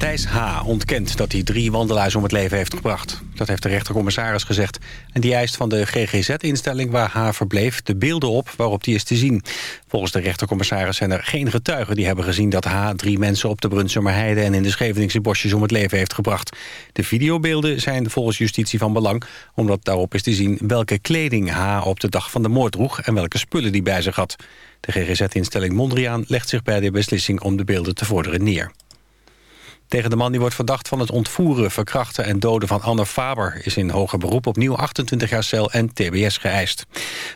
Thijs H. ontkent dat hij drie wandelaars om het leven heeft gebracht. Dat heeft de rechtercommissaris gezegd. En die eist van de GGZ-instelling waar H. verbleef... de beelden op waarop die is te zien. Volgens de rechtercommissaris zijn er geen getuigen... die hebben gezien dat H. drie mensen op de Brunsumerheide... en in de Scheveningse bosjes om het leven heeft gebracht. De videobeelden zijn volgens justitie van belang... omdat daarop is te zien welke kleding H. op de dag van de moord droeg... en welke spullen die bij zich had. De GGZ-instelling Mondriaan legt zich bij de beslissing om de beelden te vorderen neer. Tegen de man die wordt verdacht van het ontvoeren, verkrachten en doden van Anne Faber... is in hoger beroep opnieuw 28 jaar cel en tbs geëist.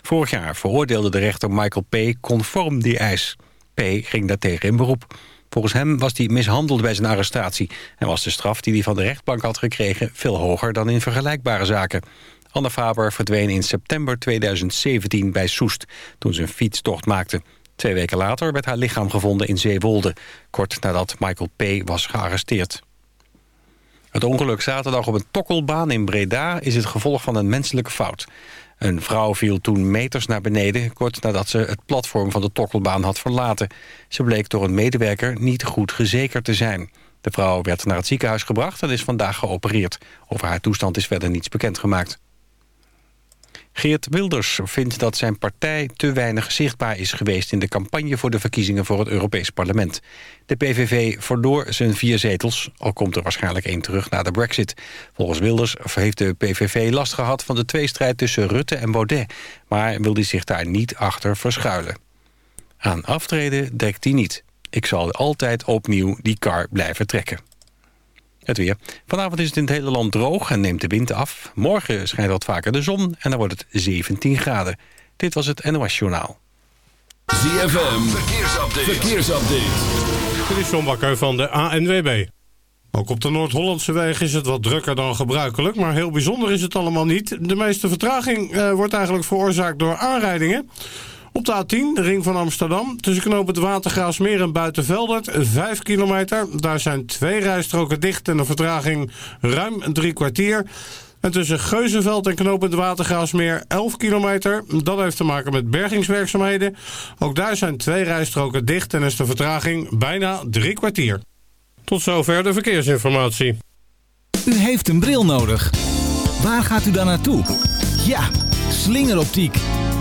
Vorig jaar veroordeelde de rechter Michael P. conform die eis. P. ging daartegen in beroep. Volgens hem was hij mishandeld bij zijn arrestatie... en was de straf die hij van de rechtbank had gekregen... veel hoger dan in vergelijkbare zaken. Anne Faber verdween in september 2017 bij Soest... toen ze een fietstocht maakte. Twee weken later werd haar lichaam gevonden in Zeewolde... kort nadat Michael P. was gearresteerd. Het ongeluk zaterdag op een tokkelbaan in Breda... is het gevolg van een menselijke fout. Een vrouw viel toen meters naar beneden... kort nadat ze het platform van de tokkelbaan had verlaten. Ze bleek door een medewerker niet goed gezekerd te zijn... De vrouw werd naar het ziekenhuis gebracht en is vandaag geopereerd. Over haar toestand is verder niets bekendgemaakt. Geert Wilders vindt dat zijn partij te weinig zichtbaar is geweest... in de campagne voor de verkiezingen voor het Europees Parlement. De PVV verloor zijn vier zetels, al komt er waarschijnlijk één terug na de brexit. Volgens Wilders heeft de PVV last gehad van de tweestrijd tussen Rutte en Baudet... maar wil hij zich daar niet achter verschuilen. Aan aftreden dekt hij niet. Ik zal altijd opnieuw die kar blijven trekken. Het weer. Vanavond is het in het hele land droog en neemt de wind af. Morgen schijnt wat vaker de zon en dan wordt het 17 graden. Dit was het NOS Journaal. ZFM, verkeersupdate. verkeersupdate. Dit is John Bakker van de ANWB. Ook op de Noord-Hollandse weg is het wat drukker dan gebruikelijk, maar heel bijzonder is het allemaal niet. De meeste vertraging eh, wordt eigenlijk veroorzaakt door aanrijdingen. Op de A10, de ring van Amsterdam, tussen knoop het Watergraafsmeer en Buitenveldert, 5 kilometer. Daar zijn twee rijstroken dicht en de vertraging ruim drie kwartier. En tussen Geuzenveld en knooppunt Watergraafsmeer 11 kilometer. Dat heeft te maken met bergingswerkzaamheden. Ook daar zijn twee rijstroken dicht en is de vertraging bijna drie kwartier. Tot zover de verkeersinformatie. U heeft een bril nodig. Waar gaat u dan naartoe? Ja, slingeroptiek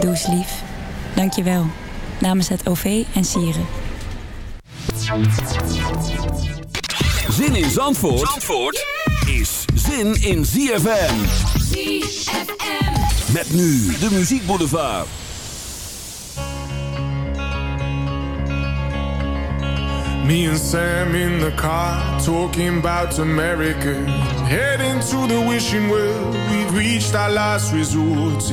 Doe eens lief. Dank je wel. Namens het OV en Sieren. Zin in Zandvoort, Zandvoort is zin in ZFM. ZFM. Met nu de muziekboulevard. Me and Sam in the car talking about America. Heading to the wishing well, we've reached our last resort.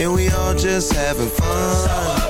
and we all just having fun. So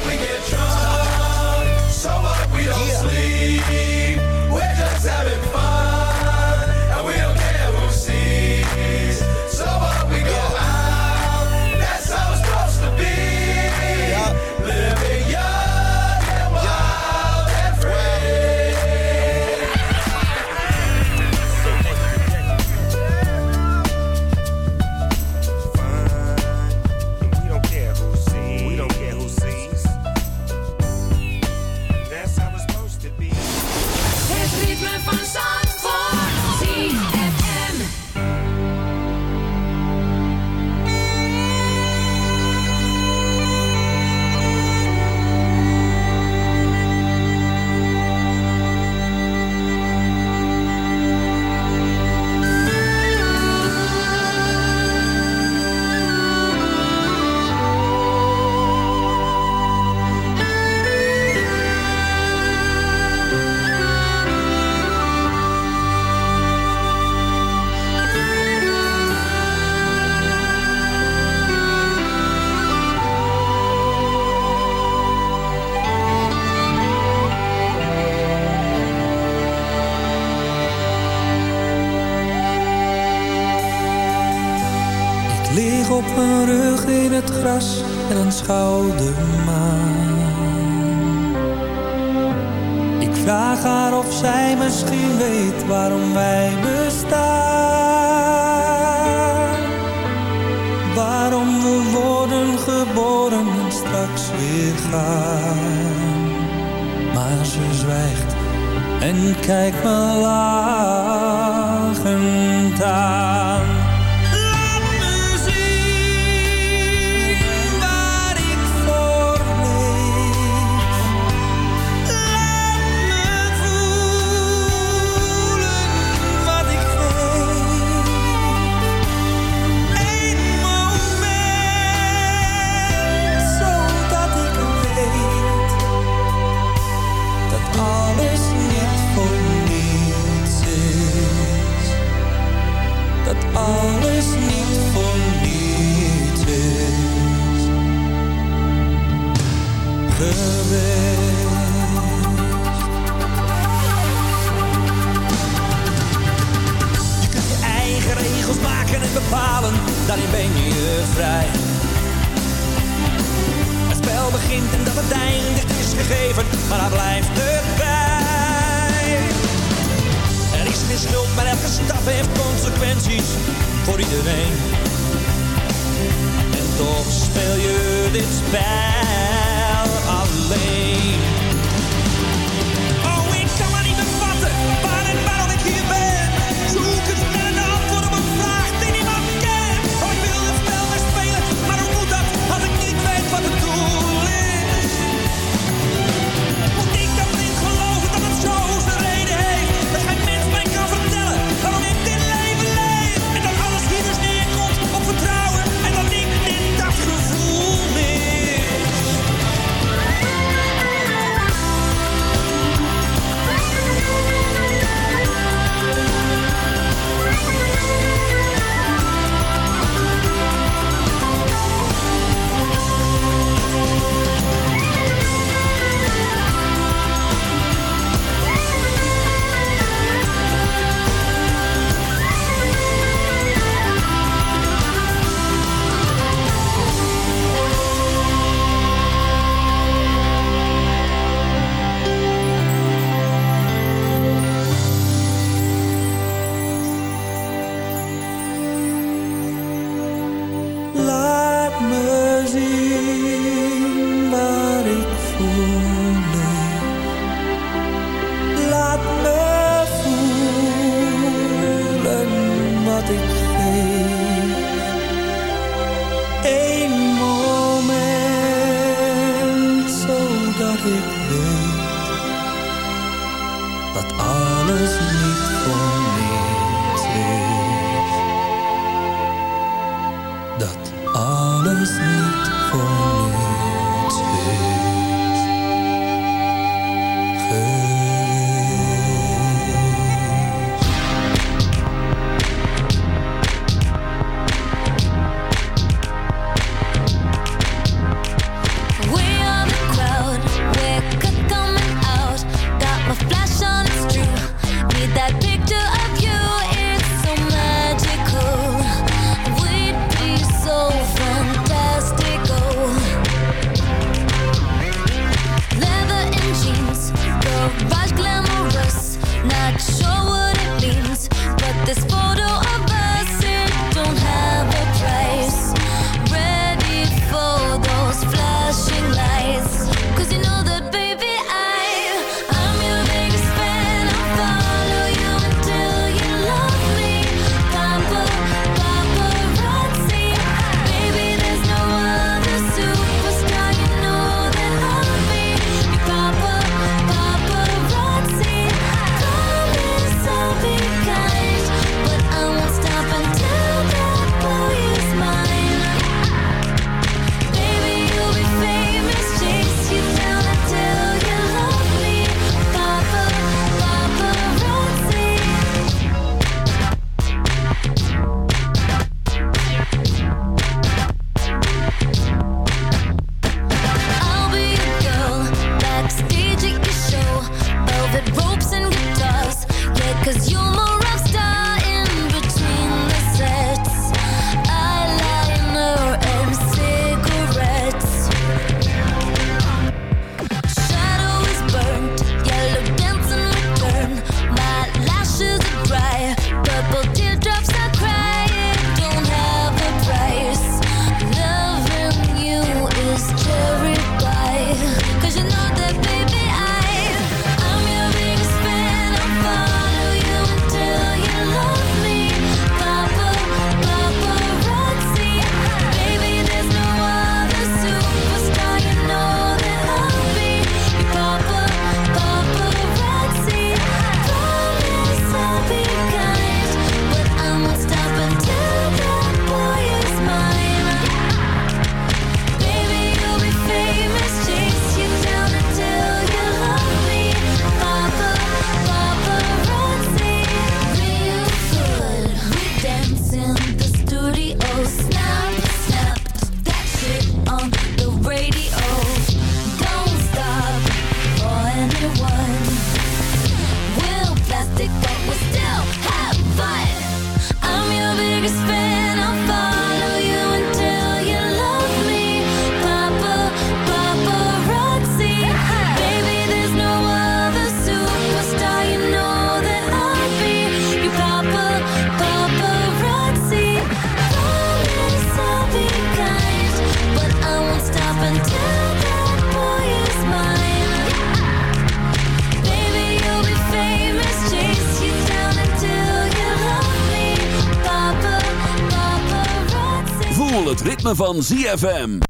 ritme van ZFM.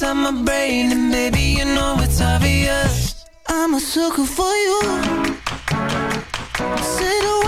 inside my brain And maybe you know it's obvious. I'm a sucker for you. Say the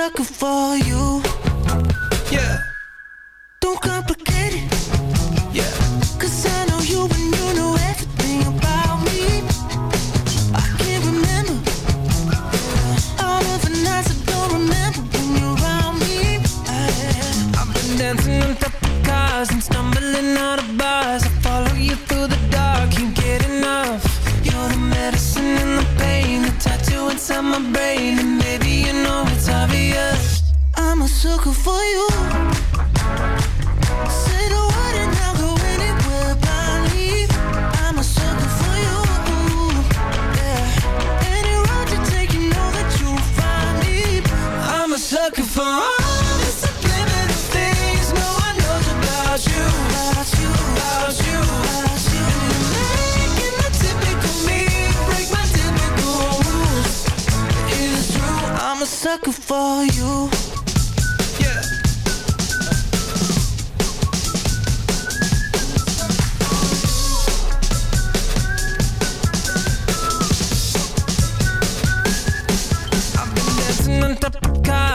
sucker for you. took her for you. Said the word and I'll go anywhere by leave. I'm a sucker for you. Yeah. Any road you take, you know that you'll find me. I'm a sucker for all the subliminal things no one knows about you. About you, about you, about you. Making the typical me break my typical rules. It is true, I'm a sucker for you.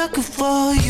sucker for you.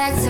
back to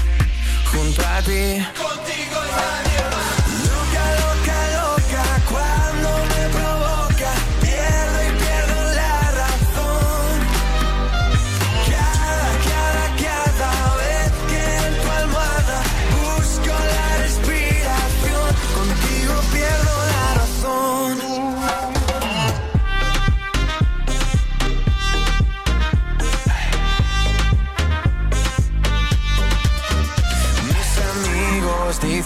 Incontrati Contigo in radio.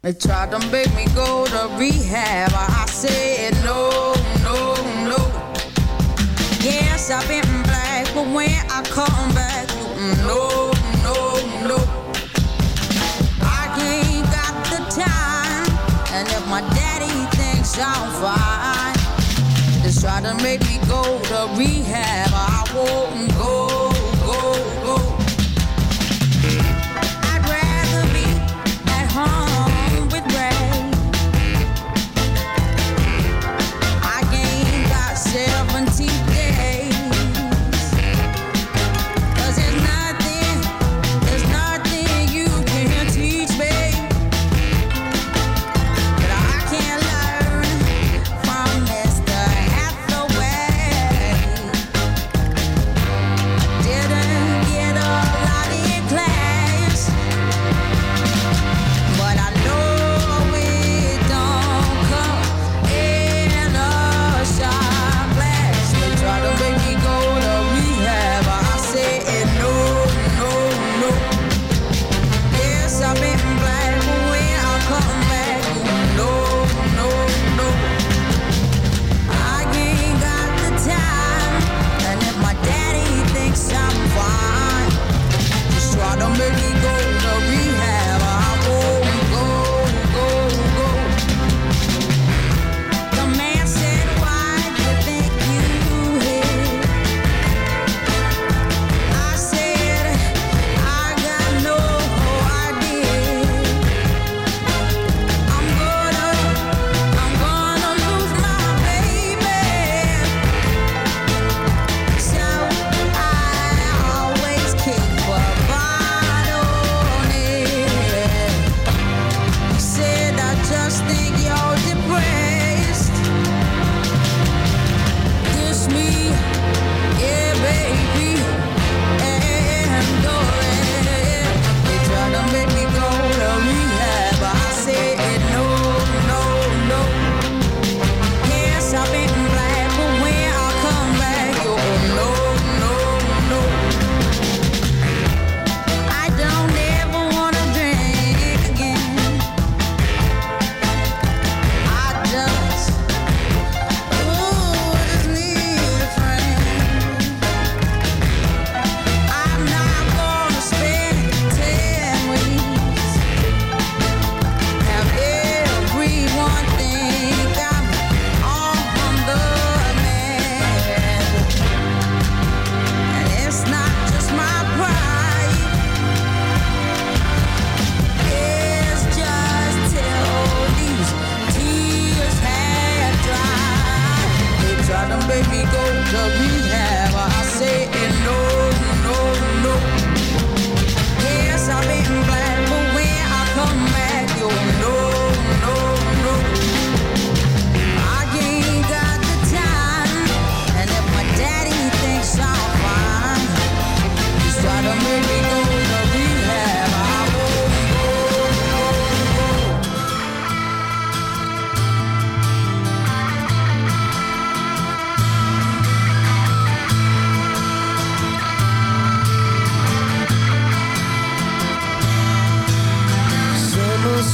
They tried to make me go to rehab. I said no, no, no. Yes, I've been black, but when I come back, no, no, no. I ain't got the time, and if my daddy thinks I'm fine, they try to make me go to rehab. I won't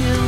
you